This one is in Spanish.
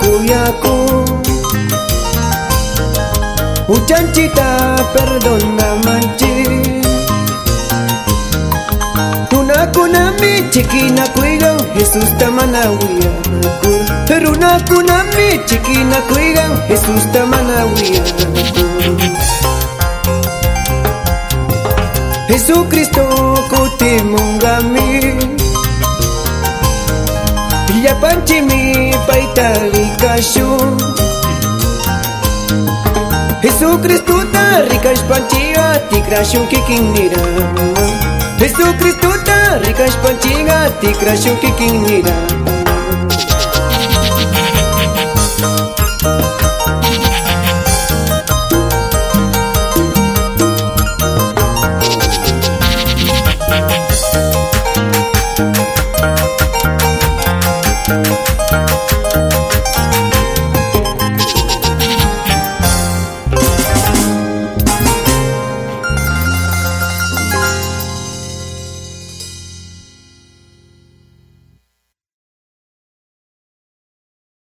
kuyaku Uchanchita perdona manchi. Runakunami chikina kuigan Jesus tamana wiyaku Runakunami chikina kuigan Jesus tamana wiyaku Jesucristo kutimungami Villa Panchimi Paitarikashu Jesu Kristu tarikash panchiga tikrashu kikinira Jesu Kristu tarikash panchiga tikrashu kikinira